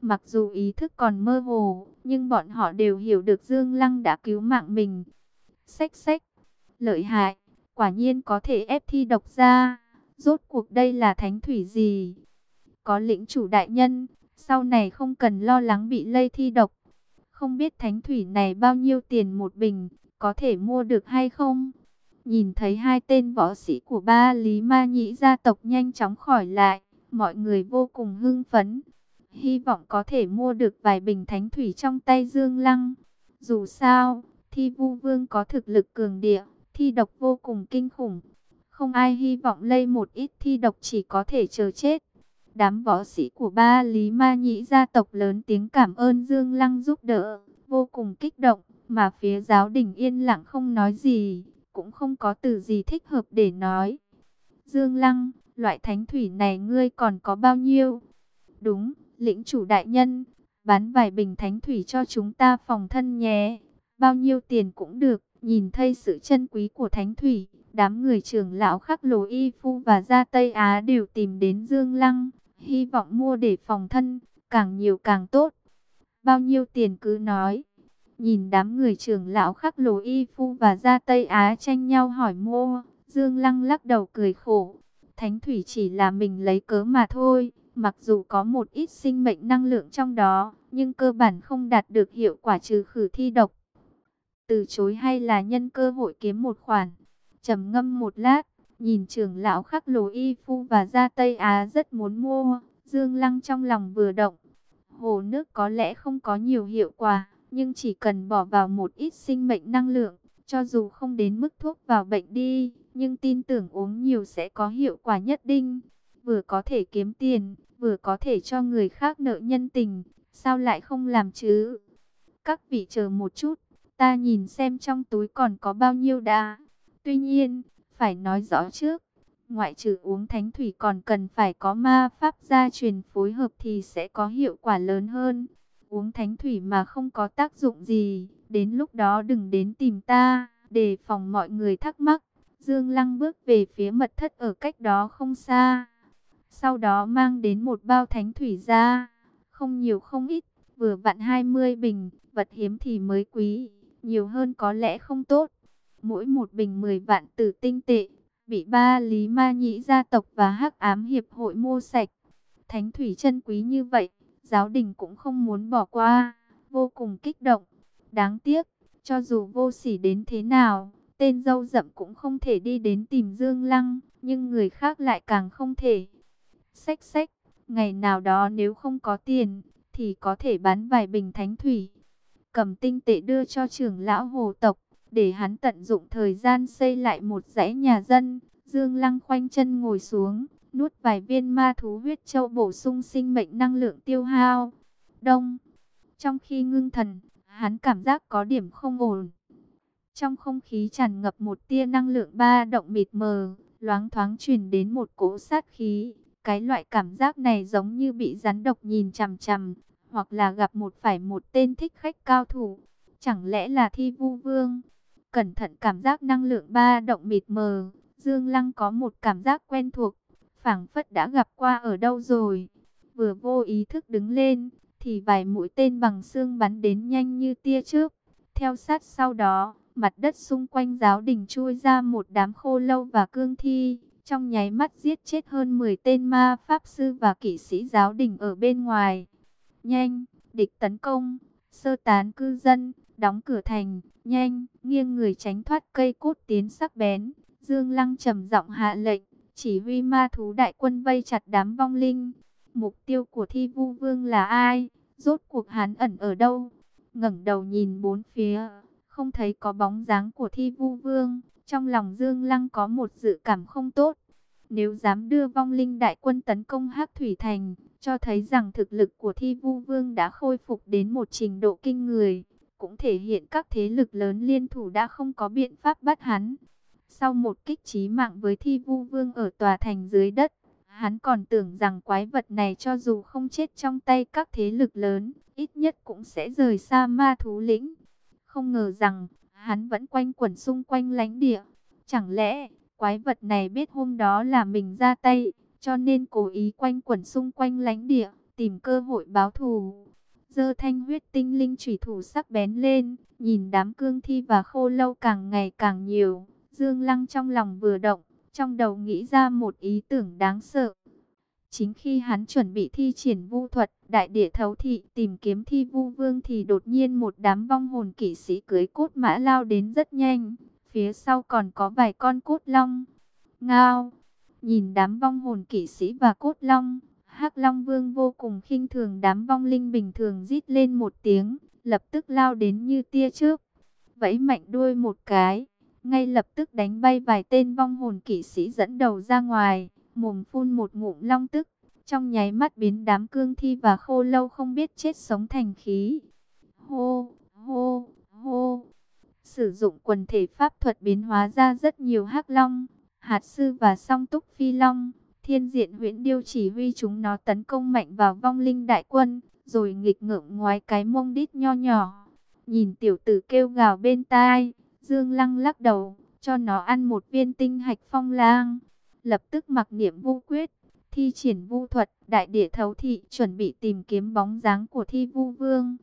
Mặc dù ý thức còn mơ hồ, nhưng bọn họ đều hiểu được Dương Lăng đã cứu mạng mình. Xách xách, lợi hại, quả nhiên có thể ép thi độc ra. Rốt cuộc đây là thánh thủy gì? Có lĩnh chủ đại nhân, sau này không cần lo lắng bị lây thi độc. Không biết thánh thủy này bao nhiêu tiền một bình, có thể mua được hay không? Nhìn thấy hai tên võ sĩ của ba Lý Ma Nhĩ gia tộc nhanh chóng khỏi lại, mọi người vô cùng hưng phấn hy vọng có thể mua được vài bình thánh thủy trong tay Dương Lăng. Dù sao, thi vu vương có thực lực cường địa, thi độc vô cùng kinh khủng. Không ai hy vọng lây một ít thi độc chỉ có thể chờ chết. Đám võ sĩ của ba Lý Ma Nhĩ gia tộc lớn tiếng cảm ơn Dương Lăng giúp đỡ, vô cùng kích động, mà phía giáo đình yên lặng không nói gì, cũng không có từ gì thích hợp để nói. Dương Lăng, loại thánh thủy này ngươi còn có bao nhiêu? Đúng, lĩnh chủ đại nhân, bán vài bình thánh thủy cho chúng ta phòng thân nhé. Bao nhiêu tiền cũng được, nhìn thấy sự chân quý của thánh thủy, đám người trưởng lão khắc lồ y phu và gia Tây Á đều tìm đến Dương Lăng, hy vọng mua để phòng thân, càng nhiều càng tốt. Bao nhiêu tiền cứ nói. Nhìn đám người trưởng lão khắc lồ y phu và gia Tây Á tranh nhau hỏi mua, Dương Lăng lắc đầu cười khổ. Thánh thủy chỉ là mình lấy cớ mà thôi. Mặc dù có một ít sinh mệnh năng lượng trong đó, nhưng cơ bản không đạt được hiệu quả trừ khử thi độc. Từ chối hay là nhân cơ hội kiếm một khoản. trầm ngâm một lát, nhìn trưởng lão khắc lồ y phu và gia Tây Á rất muốn mua. Dương Lăng trong lòng vừa động. Hồ nước có lẽ không có nhiều hiệu quả, nhưng chỉ cần bỏ vào một ít sinh mệnh năng lượng, cho dù không đến mức thuốc vào bệnh đi, nhưng tin tưởng uống nhiều sẽ có hiệu quả nhất định. Vừa có thể kiếm tiền, vừa có thể cho người khác nợ nhân tình, sao lại không làm chứ? Các vị chờ một chút, ta nhìn xem trong túi còn có bao nhiêu đã. Tuy nhiên, phải nói rõ trước, ngoại trừ uống thánh thủy còn cần phải có ma pháp gia truyền phối hợp thì sẽ có hiệu quả lớn hơn. Uống thánh thủy mà không có tác dụng gì, đến lúc đó đừng đến tìm ta, để phòng mọi người thắc mắc. Dương Lăng bước về phía mật thất ở cách đó không xa. Sau đó mang đến một bao thánh thủy ra, không nhiều không ít, vừa vặn 20 bình, vật hiếm thì mới quý, nhiều hơn có lẽ không tốt. Mỗi một bình 10 vạn tử tinh tệ, bị ba lý ma nhĩ gia tộc và hắc ám hiệp hội mua sạch. Thánh thủy chân quý như vậy, giáo đình cũng không muốn bỏ qua, vô cùng kích động. Đáng tiếc, cho dù vô sỉ đến thế nào, tên dâu rậm cũng không thể đi đến tìm Dương Lăng, nhưng người khác lại càng không thể. Xách xách, ngày nào đó nếu không có tiền, thì có thể bán vài bình thánh thủy. Cầm tinh tệ đưa cho trưởng lão hồ tộc, để hắn tận dụng thời gian xây lại một dãy nhà dân. Dương Lăng khoanh chân ngồi xuống, nuốt vài viên ma thú huyết châu bổ sung sinh mệnh năng lượng tiêu hao. Đông, trong khi ngưng thần, hắn cảm giác có điểm không ổn. Trong không khí tràn ngập một tia năng lượng ba động mịt mờ, loáng thoáng truyền đến một cỗ sát khí. Cái loại cảm giác này giống như bị rắn độc nhìn chằm chằm, hoặc là gặp một phải một tên thích khách cao thủ. Chẳng lẽ là thi vu vương? Cẩn thận cảm giác năng lượng ba động mịt mờ, Dương Lăng có một cảm giác quen thuộc, phảng phất đã gặp qua ở đâu rồi. Vừa vô ý thức đứng lên, thì vài mũi tên bằng xương bắn đến nhanh như tia trước. Theo sát sau đó, mặt đất xung quanh giáo đình chui ra một đám khô lâu và cương thi. Trong nháy mắt giết chết hơn 10 tên ma pháp sư và kỵ sĩ giáo đình ở bên ngoài. Nhanh, địch tấn công, sơ tán cư dân, đóng cửa thành, nhanh, nghiêng người tránh thoát cây cốt tiến sắc bén. Dương Lăng trầm giọng hạ lệnh, chỉ huy ma thú đại quân vây chặt đám vong linh. Mục tiêu của thi vu vương là ai? Rốt cuộc hắn ẩn ở đâu? ngẩng đầu nhìn bốn phía, không thấy có bóng dáng của thi vu vương. Trong lòng Dương Lăng có một dự cảm không tốt. Nếu dám đưa vong linh đại quân tấn công Hắc Thủy Thành, cho thấy rằng thực lực của thi vu vương đã khôi phục đến một trình độ kinh người. Cũng thể hiện các thế lực lớn liên thủ đã không có biện pháp bắt hắn. Sau một kích trí mạng với thi vu vương ở tòa thành dưới đất, hắn còn tưởng rằng quái vật này cho dù không chết trong tay các thế lực lớn, ít nhất cũng sẽ rời xa ma thú lĩnh. Không ngờ rằng, hắn vẫn quanh quẩn xung quanh lãnh địa. Chẳng lẽ, quái vật này biết hôm đó là mình ra tay, cho nên cố ý quanh quẩn xung quanh lãnh địa, tìm cơ hội báo thù. Dơ thanh huyết tinh linh chủy thủ sắc bén lên, nhìn đám cương thi và khô lâu càng ngày càng nhiều. Dương Lăng trong lòng vừa động, trong đầu nghĩ ra một ý tưởng đáng sợ. Chính khi hắn chuẩn bị thi triển vu thuật, đại địa thấu thị tìm kiếm thi vu vương thì đột nhiên một đám vong hồn kỵ sĩ cưới cốt mã lao đến rất nhanh. Phía sau còn có vài con cốt long. Ngao! Nhìn đám vong hồn kỵ sĩ và cốt long, hắc long vương vô cùng khinh thường đám vong linh bình thường rít lên một tiếng, lập tức lao đến như tia trước. Vẫy mạnh đuôi một cái, ngay lập tức đánh bay vài tên vong hồn kỵ sĩ dẫn đầu ra ngoài, mồm phun một ngụm long tức, trong nháy mắt biến đám cương thi và khô lâu không biết chết sống thành khí. Hô, hô, hô. Sử dụng quần thể pháp thuật biến hóa ra rất nhiều hắc long, hạt sư và song túc phi long. Thiên diện huyễn điêu chỉ huy chúng nó tấn công mạnh vào vong linh đại quân, rồi nghịch ngợm ngoái cái mông đít nho nhỏ. Nhìn tiểu tử kêu gào bên tai, Dương Lăng lắc đầu, cho nó ăn một viên tinh hạch phong lang. Lập tức mặc niệm vu quyết, thi triển vu thuật, đại địa thấu thị, chuẩn bị tìm kiếm bóng dáng của thi vu vương.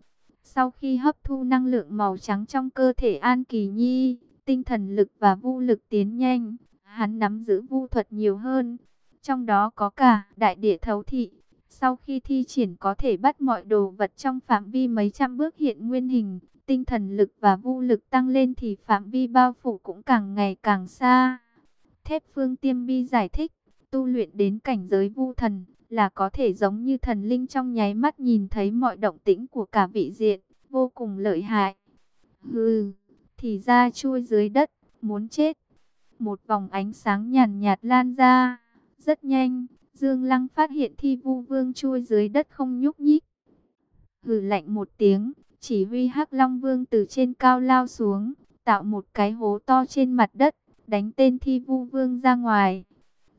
Sau khi hấp thu năng lượng màu trắng trong cơ thể An Kỳ Nhi, tinh thần lực và vu lực tiến nhanh, hắn nắm giữ vu thuật nhiều hơn. Trong đó có cả đại địa thấu thị. Sau khi thi triển có thể bắt mọi đồ vật trong phạm vi mấy trăm bước hiện nguyên hình, tinh thần lực và vu lực tăng lên thì phạm vi bao phủ cũng càng ngày càng xa. Thép phương tiêm bi giải thích, tu luyện đến cảnh giới vu thần là có thể giống như thần linh trong nháy mắt nhìn thấy mọi động tĩnh của cả vị diện, vô cùng lợi hại. Hừ, thì ra chui dưới đất, muốn chết. Một vòng ánh sáng nhàn nhạt lan ra, rất nhanh, Dương Lăng phát hiện thi vu vương chui dưới đất không nhúc nhích. Hừ lạnh một tiếng, chỉ huy hắc Long Vương từ trên cao lao xuống, tạo một cái hố to trên mặt đất, đánh tên thi vu vương ra ngoài.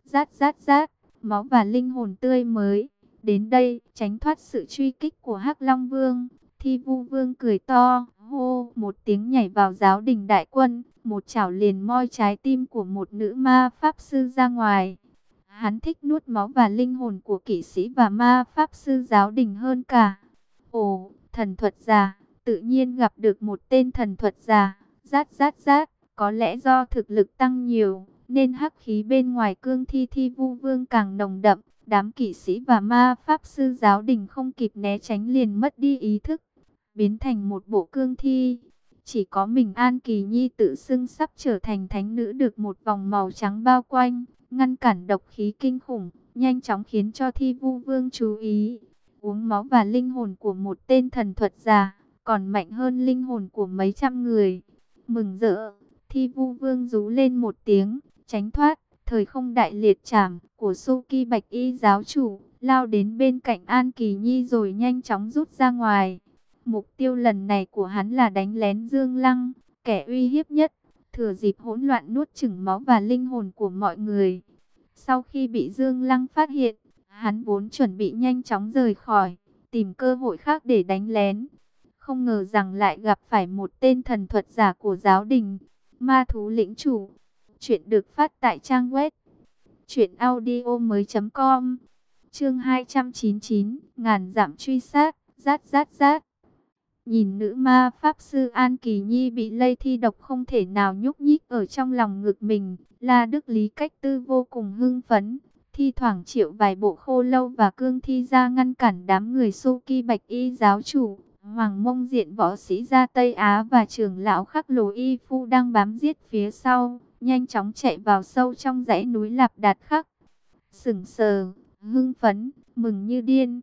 Rát rát rát, máu và linh hồn tươi mới. Đến đây, tránh thoát sự truy kích của hắc Long Vương. Thi vu vương cười to, hô, một tiếng nhảy vào giáo đình đại quân, một chảo liền moi trái tim của một nữ ma pháp sư ra ngoài. Hắn thích nuốt máu và linh hồn của kỵ sĩ và ma pháp sư giáo đình hơn cả. Ồ, thần thuật giả, tự nhiên gặp được một tên thần thuật giả, rát rát rát, có lẽ do thực lực tăng nhiều, nên hắc khí bên ngoài cương thi thi vu vương càng nồng đậm. Đám kỵ sĩ và ma pháp sư giáo đình không kịp né tránh liền mất đi ý thức, biến thành một bộ cương thi. Chỉ có mình An Kỳ Nhi tự xưng sắp trở thành thánh nữ được một vòng màu trắng bao quanh, ngăn cản độc khí kinh khủng, nhanh chóng khiến cho thi vu vương chú ý. Uống máu và linh hồn của một tên thần thuật giả, còn mạnh hơn linh hồn của mấy trăm người. Mừng rỡ, thi vu vương rú lên một tiếng, tránh thoát, thời không đại liệt trảm của Suki Bạch Y giáo chủ, lao đến bên cạnh An Kỳ Nhi rồi nhanh chóng rút ra ngoài. Mục tiêu lần này của hắn là đánh lén Dương Lăng, kẻ uy hiếp nhất, thừa dịp hỗn loạn nuốt chửng máu và linh hồn của mọi người. Sau khi bị Dương Lăng phát hiện, hắn vốn chuẩn bị nhanh chóng rời khỏi, tìm cơ hội khác để đánh lén. Không ngờ rằng lại gặp phải một tên thần thuật giả của giáo đình, ma thú lĩnh chủ. Chuyện được phát tại trang web truyệnaudiomoi.com. Chương 299, ngàn giảm truy sát, rát rát rát. Nhìn nữ ma pháp sư An Kỳ Nhi bị lây thi độc không thể nào nhúc nhích ở trong lòng ngực mình, La Đức Lý cách tư vô cùng hưng phấn, thi thoảng triệu vài bộ khô lâu và cương thi ra ngăn cản đám người su kỳ Bạch Y giáo chủ, Hoàng Mông Diện võ sĩ ra Tây Á và trưởng lão Khắc Lồ Y Phu đang bám giết phía sau, nhanh chóng chạy vào sâu trong dãy núi Lạp Đạt Khắc. Sửng sờ, hưng phấn, mừng như điên,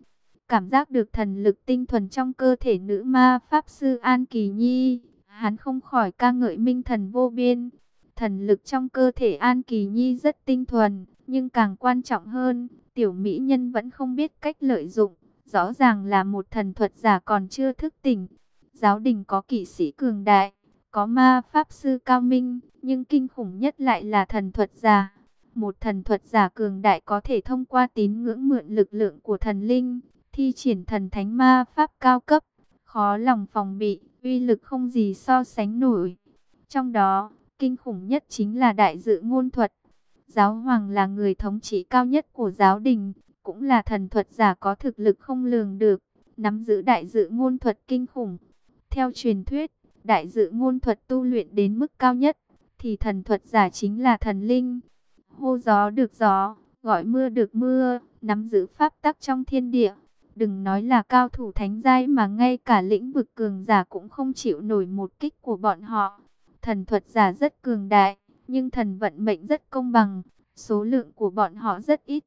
cảm giác được thần lực tinh thuần trong cơ thể nữ ma pháp sư An Kỳ Nhi, hắn không khỏi ca ngợi minh thần vô biên. Thần lực trong cơ thể An Kỳ Nhi rất tinh thuần, nhưng càng quan trọng hơn, tiểu mỹ nhân vẫn không biết cách lợi dụng. Rõ ràng là một thần thuật giả còn chưa thức tỉnh. Giáo đình có kỵ sĩ cường đại, có ma pháp sư cao minh, nhưng kinh khủng nhất lại là thần thuật giả. Một thần thuật giả cường đại có thể thông qua tín ngưỡng mượn lực lượng của thần linh, thi triển thần thánh ma pháp cao cấp, khó lòng phòng bị, uy lực không gì so sánh nổi. Trong đó, kinh khủng nhất chính là đại dự ngôn thuật. Giáo hoàng là người thống trị cao nhất của giáo đình, cũng là thần thuật giả có thực lực không lường được, nắm giữ đại dự ngôn thuật kinh khủng. Theo truyền thuyết, đại dự ngôn thuật tu luyện đến mức cao nhất, thì thần thuật giả chính là thần linh. Hô gió được gió, gọi mưa được mưa, nắm giữ pháp tắc trong thiên địa. Đừng nói là cao thủ thánh giai mà ngay cả lĩnh vực cường giả cũng không chịu nổi một kích của bọn họ. Thần thuật giả rất cường đại, nhưng thần vận mệnh rất công bằng, số lượng của bọn họ rất ít.